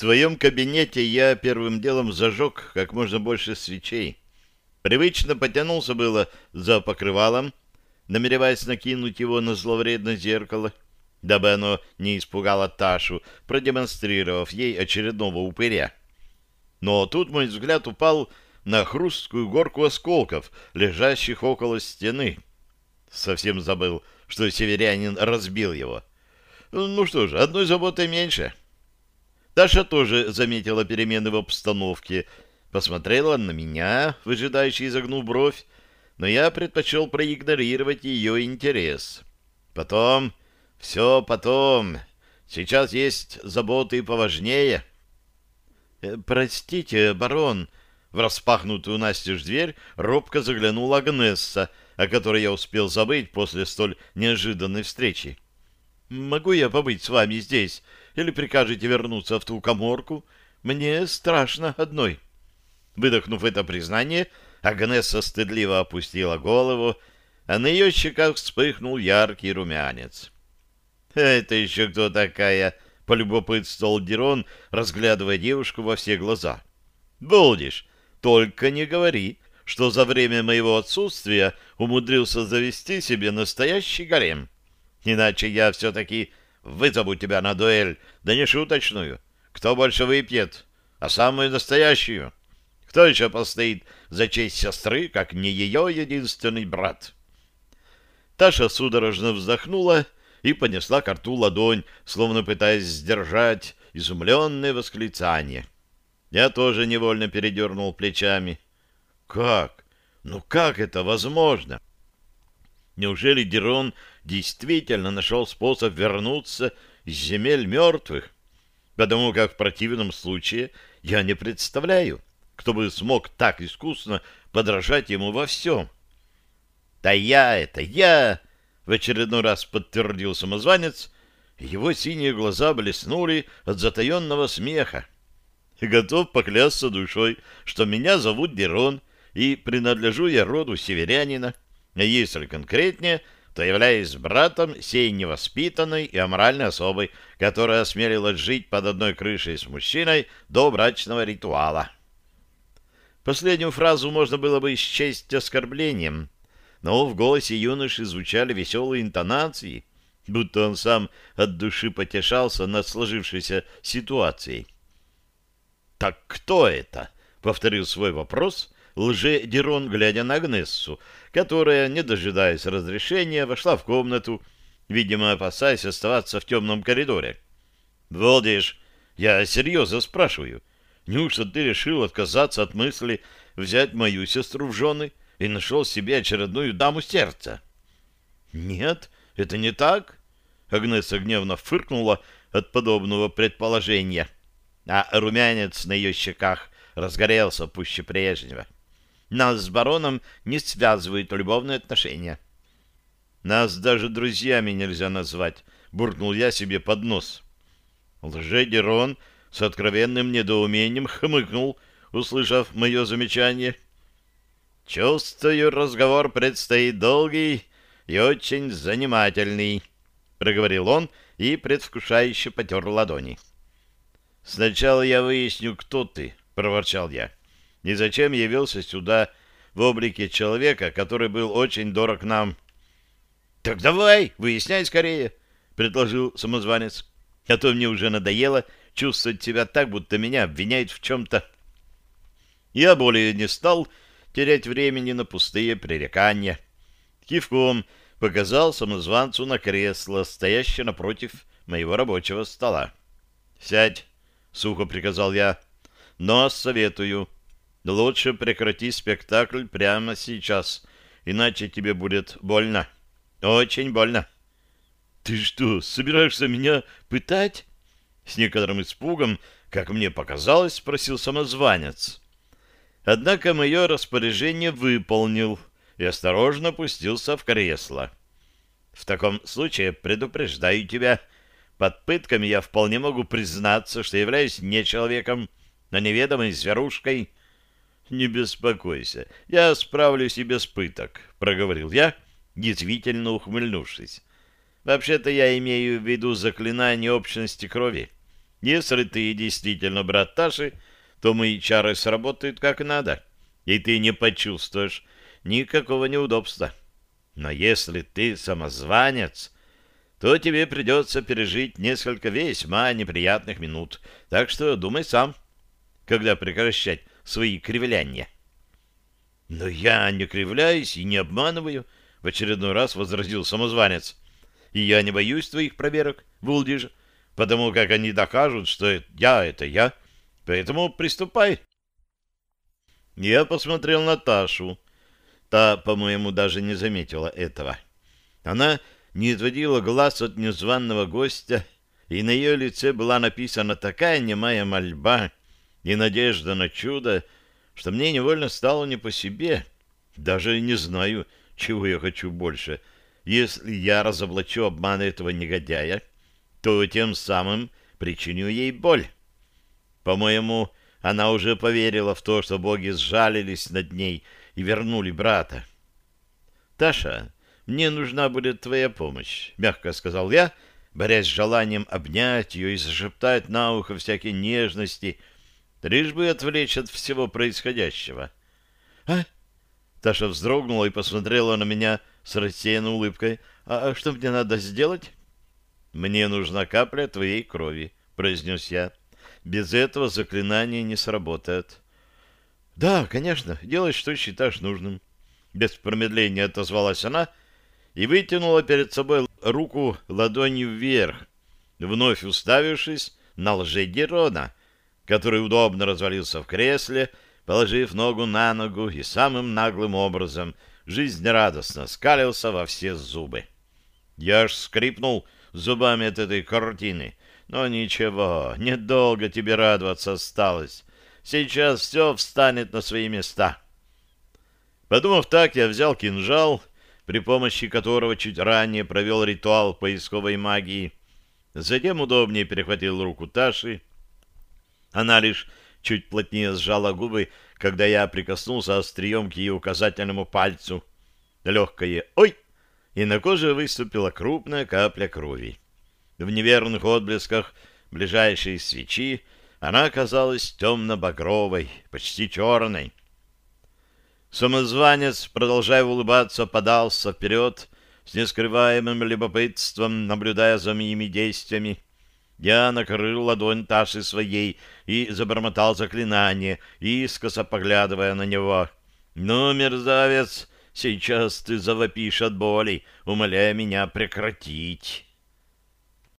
своем кабинете я первым делом зажег как можно больше свечей. Привычно потянулся было за покрывалом, намереваясь накинуть его на зловредное зеркало, дабы оно не испугало Ташу, продемонстрировав ей очередного упыря. Но тут мой взгляд упал на хрусткую горку осколков, лежащих около стены. Совсем забыл, что северянин разбил его. Ну что ж, одной заботой меньше. Таша тоже заметила перемены в обстановке, посмотрела на меня, выжидающий изогнув бровь, но я предпочел проигнорировать ее интерес. Потом, все потом, сейчас есть заботы поважнее. «Э, «Простите, барон», — в распахнутую настежь дверь робко заглянула Агнесса, о которой я успел забыть после столь неожиданной встречи. «Могу я побыть с вами здесь, или прикажете вернуться в ту коморку? Мне страшно одной». Выдохнув это признание, Агнесса стыдливо опустила голову, а на ее щеках вспыхнул яркий румянец. «Это еще кто такая?» — полюбопытствовал Дерон, разглядывая девушку во все глаза. «Болдиш, только не говори, что за время моего отсутствия умудрился завести себе настоящий гарем. Иначе я все-таки вызову тебя на дуэль, да не шуточную. Кто больше выпьет, а самую настоящую?» Кто еще постоит за честь сестры, как не ее единственный брат? Таша судорожно вздохнула и понесла к рту ладонь, словно пытаясь сдержать изумленное восклицание. Я тоже невольно передернул плечами. Как? Ну как это возможно? Неужели Дерон действительно нашел способ вернуться из земель мертвых? Потому как в противном случае я не представляю, кто бы смог так искусно подражать ему во всем. «Да я это, я!» — в очередной раз подтвердил самозванец, его синие глаза блеснули от затаенного смеха. Готов поклясться душой, что меня зовут Дерон, и принадлежу я роду северянина, а если конкретнее, то являюсь братом сей невоспитанной и аморальной особой, которая осмелилась жить под одной крышей с мужчиной до брачного ритуала. Последнюю фразу можно было бы счесть оскорблением, но в голосе юноши звучали веселые интонации, будто он сам от души потешался над сложившейся ситуацией. «Так кто это?» — повторил свой вопрос лже-дерон, глядя на Агнессу, которая, не дожидаясь разрешения, вошла в комнату, видимо, опасаясь оставаться в темном коридоре. «Волдиш, я серьезно спрашиваю, Неужто ты решил отказаться от мысли взять мою сестру в жены и нашел себе очередную даму сердца? Нет, это не так. Агнеса гневно фыркнула от подобного предположения, а румянец на ее щеках разгорелся пуще прежнего. Нас с бароном не связывают любовные отношения. Нас даже друзьями нельзя назвать, буркнул я себе под нос. Лже-Дерон с откровенным недоумением хмыкнул, услышав мое замечание. «Чувствую, разговор предстоит долгий и очень занимательный», — проговорил он и предвкушающе потер ладони. «Сначала я выясню, кто ты», — проворчал я, — «и зачем явился сюда в облике человека, который был очень дорог нам». «Так давай, выясняй скорее», — предложил самозванец. «А то мне уже надоело чувствовать себя так, будто меня обвиняют в чем-то. Я более не стал терять времени на пустые пререкания. Кивком показал самозванцу на кресло, стоящее напротив моего рабочего стола. «Сядь», — сухо приказал я, — «но советую, лучше прекрати спектакль прямо сейчас, иначе тебе будет больно, очень больно». «Ты что, собираешься меня пытать?» С некоторым испугом, как мне показалось, спросил самозванец. Однако мое распоряжение выполнил и осторожно опустился в кресло. В таком случае предупреждаю тебя, под пытками я вполне могу признаться, что являюсь не человеком, но неведомой зверушкой. Не беспокойся, я справлюсь и без пыток, проговорил я, действительно ухмыльнувшись. Вообще-то я имею в виду заклинание общности крови Если ты действительно брат Таши, то мои чары сработают как надо, и ты не почувствуешь никакого неудобства. Но если ты самозванец, то тебе придется пережить несколько весьма неприятных минут. Так что думай сам, когда прекращать свои кривляния. Но я не кривляюсь и не обманываю, — в очередной раз возразил самозванец. И я не боюсь твоих проверок, Вулдиж, потому как они докажут, что я — это я. Поэтому приступай. Я посмотрел на Ташу. Та, по-моему, даже не заметила этого. Она не отводила глаз от незваного гостя, и на ее лице была написана такая немая мольба и надежда на чудо, что мне невольно стало не по себе. Даже не знаю, чего я хочу больше. Если я разоблачу обман этого негодяя, то тем самым причиню ей боль. По-моему, она уже поверила в то, что боги сжалились над ней и вернули брата. «Таша, мне нужна будет твоя помощь», — мягко сказал я, борясь с желанием обнять ее и зашептать на ухо всякие нежности, лишь бы отвлечь от всего происходящего. «А?» Таша вздрогнула и посмотрела на меня с рассеянной улыбкой. «А что мне надо сделать?» «Мне нужна капля твоей крови», — произнес я. «Без этого заклинание не сработает». «Да, конечно, делай, что считаешь нужным». Без промедления отозвалась она и вытянула перед собой руку ладонью вверх, вновь уставившись на лжедерона, который удобно развалился в кресле, положив ногу на ногу и самым наглым образом жизнерадостно скалился во все зубы. Я аж скрипнул зубами от этой картины. Но ничего, недолго тебе радоваться осталось. Сейчас все встанет на свои места. Подумав так, я взял кинжал, при помощи которого чуть ранее провел ритуал поисковой магии. Затем удобнее перехватил руку Таши. Она лишь чуть плотнее сжала губы, когда я прикоснулся острием к ее указательному пальцу. Легкое «Ой!» и на коже выступила крупная капля крови. В неверных отблесках ближайшей свечи она оказалась темно-багровой, почти черной. Самозванец, продолжая улыбаться, подался вперед с нескрываемым любопытством, наблюдая за моими действиями. Я накрыл ладонь Таши своей и забормотал заклинание, искоса поглядывая на него. «Ну, мерзавец, сейчас ты завопишь от боли, умоляя меня прекратить».